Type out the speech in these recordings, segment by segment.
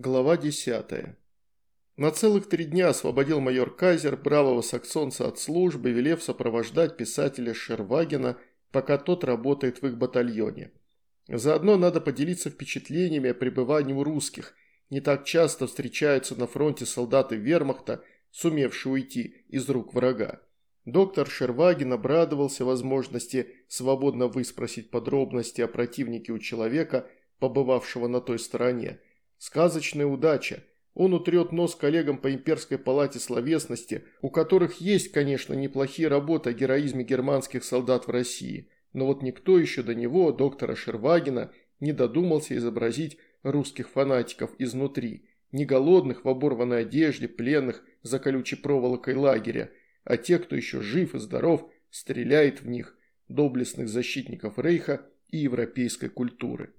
Глава 10. На целых три дня освободил майор Кайзер бравого саксонца от службы, велев сопровождать писателя Шервагена, пока тот работает в их батальоне. Заодно надо поделиться впечатлениями о пребывании у русских. Не так часто встречаются на фронте солдаты вермахта, сумевшие уйти из рук врага. Доктор Шерваген обрадовался возможности свободно выспросить подробности о противнике у человека, побывавшего на той стороне – Сказочная удача. Он утрет нос коллегам по имперской палате словесности, у которых есть, конечно, неплохие работы о героизме германских солдат в России. Но вот никто еще до него, доктора Шервагина, не додумался изобразить русских фанатиков изнутри. Не голодных в оборванной одежде, пленных за колючей проволокой лагеря, а те, кто еще жив и здоров, стреляет в них, доблестных защитников Рейха и европейской культуры.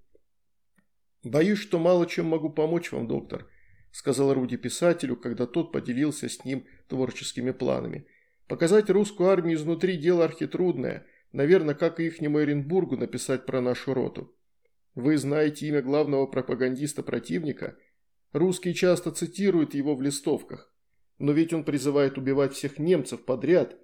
«Боюсь, что мало чем могу помочь вам, доктор», – сказал Руди писателю, когда тот поделился с ним творческими планами. «Показать русскую армию изнутри дело архитрудное, наверное, как и ихнему Оренбургу написать про нашу роту. Вы знаете имя главного пропагандиста противника? Русские часто цитируют его в листовках. Но ведь он призывает убивать всех немцев подряд».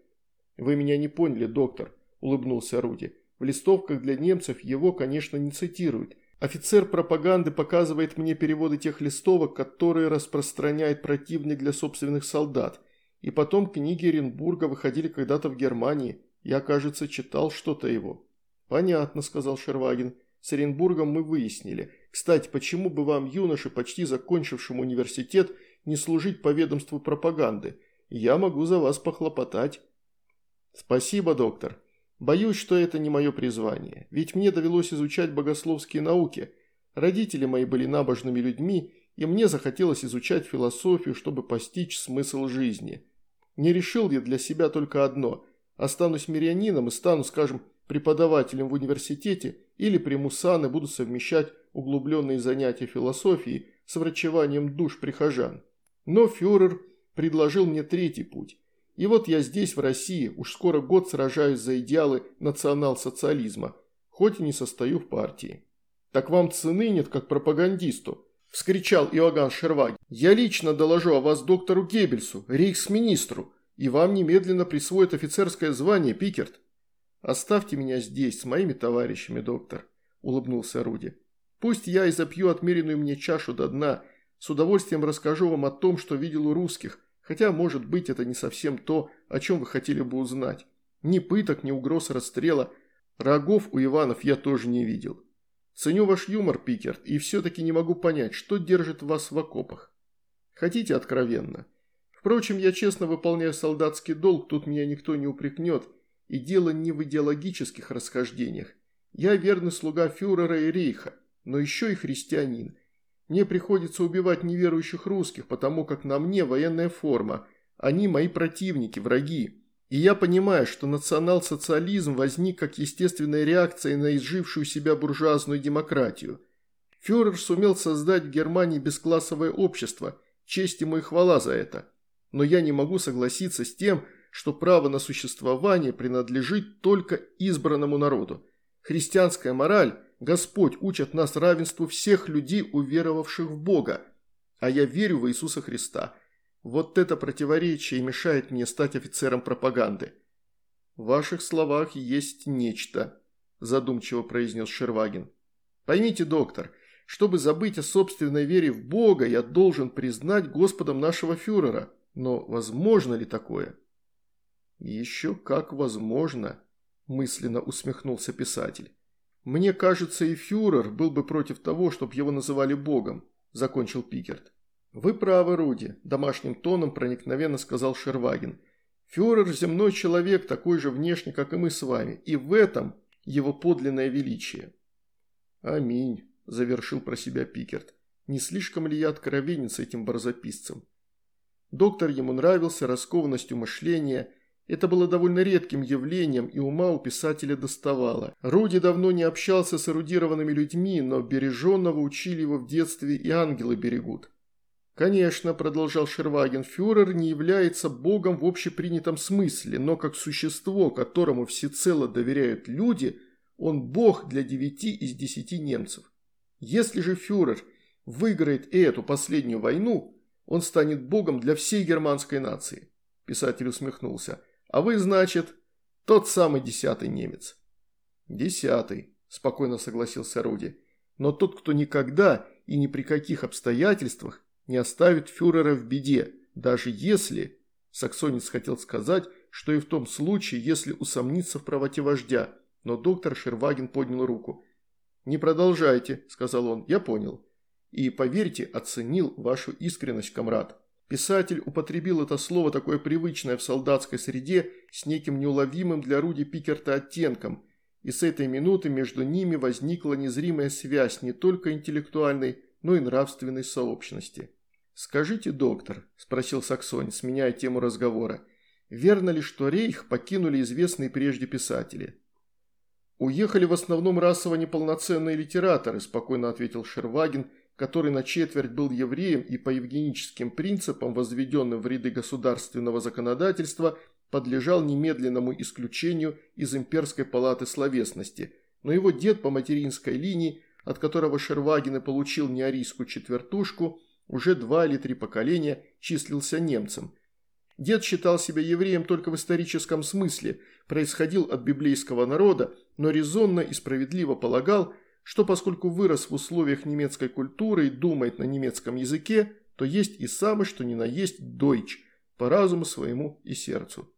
«Вы меня не поняли, доктор», – улыбнулся Руди. «В листовках для немцев его, конечно, не цитируют». Офицер пропаганды показывает мне переводы тех листовок, которые распространяет противник для собственных солдат. И потом книги Оренбурга выходили когда-то в Германии. Я, кажется, читал что-то его. Понятно, сказал Шерваген. С Оренбургом мы выяснили. Кстати, почему бы вам, юноше, почти закончившему университет, не служить по ведомству пропаганды? Я могу за вас похлопотать. Спасибо, доктор. Боюсь, что это не мое призвание, ведь мне довелось изучать богословские науки. Родители мои были набожными людьми, и мне захотелось изучать философию, чтобы постичь смысл жизни. Не решил я для себя только одно – останусь мирянином и стану, скажем, преподавателем в университете или приму сан и буду совмещать углубленные занятия философией с врачеванием душ прихожан. Но фюрер предложил мне третий путь и вот я здесь, в России, уж скоро год сражаюсь за идеалы национал-социализма, хоть и не состою в партии. Так вам цены нет, как пропагандисту, вскричал Иоганн Шерваги. Я лично доложу о вас доктору Геббельсу, рейхсминистру, и вам немедленно присвоят офицерское звание, Пикерт. Оставьте меня здесь с моими товарищами, доктор, улыбнулся Руди. Пусть я и запью отмеренную мне чашу до дна, с удовольствием расскажу вам о том, что видел у русских, Хотя, может быть, это не совсем то, о чем вы хотели бы узнать. Ни пыток, ни угроз расстрела. Рогов у Иванов я тоже не видел. Ценю ваш юмор, Пикерт, и все-таки не могу понять, что держит вас в окопах. Хотите откровенно? Впрочем, я честно выполняю солдатский долг, тут меня никто не упрекнет. И дело не в идеологических расхождениях. Я верный слуга фюрера и рейха, но еще и христианин. Мне приходится убивать неверующих русских, потому как на мне военная форма. Они мои противники, враги. И я понимаю, что национал-социализм возник как естественная реакция на изжившую себя буржуазную демократию. Фюрер сумел создать в Германии бесклассовое общество, честь ему и хвала за это. Но я не могу согласиться с тем, что право на существование принадлежит только избранному народу. Христианская мораль Господь учит нас равенству всех людей, уверовавших в Бога, а я верю в Иисуса Христа. Вот это противоречие мешает мне стать офицером пропаганды». «В ваших словах есть нечто», – задумчиво произнес Шервагин. «Поймите, доктор, чтобы забыть о собственной вере в Бога, я должен признать Господом нашего фюрера. Но возможно ли такое?» «Еще как возможно», – мысленно усмехнулся писатель. «Мне кажется, и фюрер был бы против того, чтобы его называли богом», – закончил Пикерт. «Вы правы, Руди», – домашним тоном проникновенно сказал Шерваген. «Фюрер – земной человек, такой же внешне, как и мы с вами, и в этом его подлинное величие». «Аминь», – завершил про себя Пикерт. «Не слишком ли я откровенен с этим барзаписцем?» Доктор ему нравился раскованностью мышления – это было довольно редким явлением, и ума у писателя доставало. Руди давно не общался с эрудированными людьми, но береженного учили его в детстве и ангелы берегут. «Конечно», – продолжал Шерваген, – «фюрер не является богом в общепринятом смысле, но как существо, которому всецело доверяют люди, он бог для девяти из десяти немцев. Если же фюрер выиграет и эту последнюю войну, он станет богом для всей германской нации. Писатель усмехнулся. А вы, значит, тот самый десятый немец. Десятый, спокойно согласился Руди. Но тот, кто никогда и ни при каких обстоятельствах не оставит фюрера в беде, даже если... Саксонец хотел сказать, что и в том случае, если усомниться в правоте вождя, но доктор Шерваген поднял руку. «Не продолжайте», – сказал он, – «я понял. И, поверьте, оценил вашу искренность, комрад». Писатель употребил это слово, такое привычное в солдатской среде, с неким неуловимым для Руди Пикерта оттенком, и с этой минуты между ними возникла незримая связь не только интеллектуальной, но и нравственной сообщности. «Скажите, доктор», – спросил Саксонь, сменяя тему разговора, – Верно ли, что рейх покинули известные прежде писатели? «Уехали в основном расово неполноценные литераторы», – спокойно ответил Шерваген, который на четверть был евреем и по евгеническим принципам, возведенным в ряды государственного законодательства, подлежал немедленному исключению из имперской палаты словесности, но его дед по материнской линии, от которого Шерваген и получил неарийскую четвертушку, уже два или три поколения числился немцем – Дед считал себя евреем только в историческом смысле, происходил от библейского народа, но резонно и справедливо полагал, что поскольку вырос в условиях немецкой культуры и думает на немецком языке, то есть и самый что ни на есть дойч, по разуму своему и сердцу.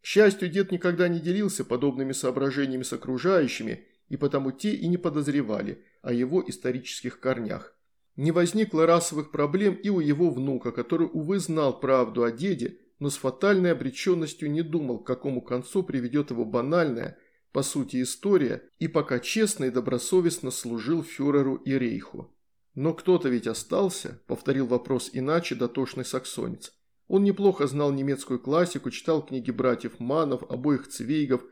К счастью, дед никогда не делился подобными соображениями с окружающими, и потому те и не подозревали о его исторических корнях. Не возникло расовых проблем и у его внука, который, увы, знал правду о деде, но с фатальной обреченностью не думал, к какому концу приведет его банальная, по сути, история, и пока честно и добросовестно служил фюреру и рейху. «Но кто-то ведь остался?» – повторил вопрос иначе дотошный саксонец. Он неплохо знал немецкую классику, читал книги братьев Манов, обоих Цвейгов,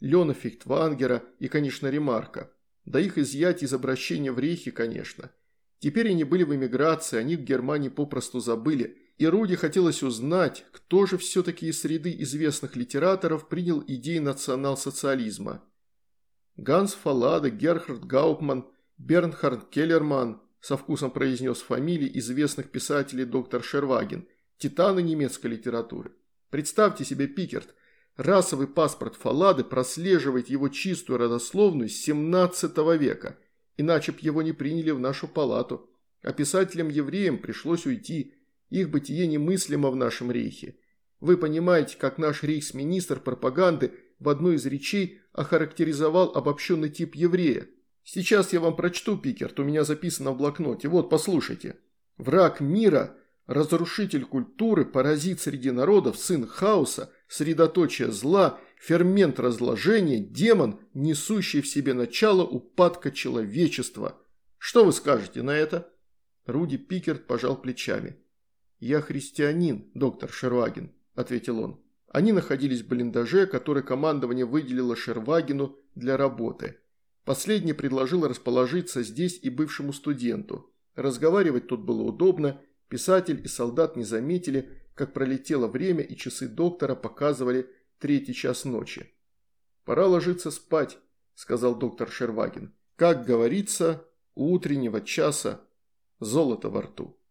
Лена Фихтвангера и, конечно, Ремарка. Да их изъять из обращения в рейхе, конечно – Теперь они были в эмиграции, они в Германии попросту забыли. И Руди хотелось узнать, кто же все-таки из среды известных литераторов принял идеи национал-социализма. Ганс Фаладе, Герхард Гаупман, Бернхард Келлерман, со вкусом произнес фамилии известных писателей доктор Шерваген, титаны немецкой литературы. Представьте себе, Пикерт, расовый паспорт Фалады прослеживает его чистую родословную с 17 века – иначе б его не приняли в нашу палату. А писателям-евреям пришлось уйти, их бытие немыслимо в нашем рейхе. Вы понимаете, как наш рейхсминистр пропаганды в одной из речей охарактеризовал обобщенный тип еврея. Сейчас я вам прочту, Пикерт, у меня записано в блокноте. Вот, послушайте. Враг мира, разрушитель культуры, паразит среди народов, сын хаоса, средоточие зла – фермент разложения, демон, несущий в себе начало упадка человечества. Что вы скажете на это?» Руди Пикерт пожал плечами. «Я христианин, доктор Шерваген», – ответил он. Они находились в блиндаже, который командование выделило Шервагену для работы. Последний предложил расположиться здесь и бывшему студенту. Разговаривать тут было удобно, писатель и солдат не заметили, как пролетело время и часы доктора показывали третий час ночи. «Пора ложиться спать», – сказал доктор Шерваген. «Как говорится, у утреннего часа золото во рту».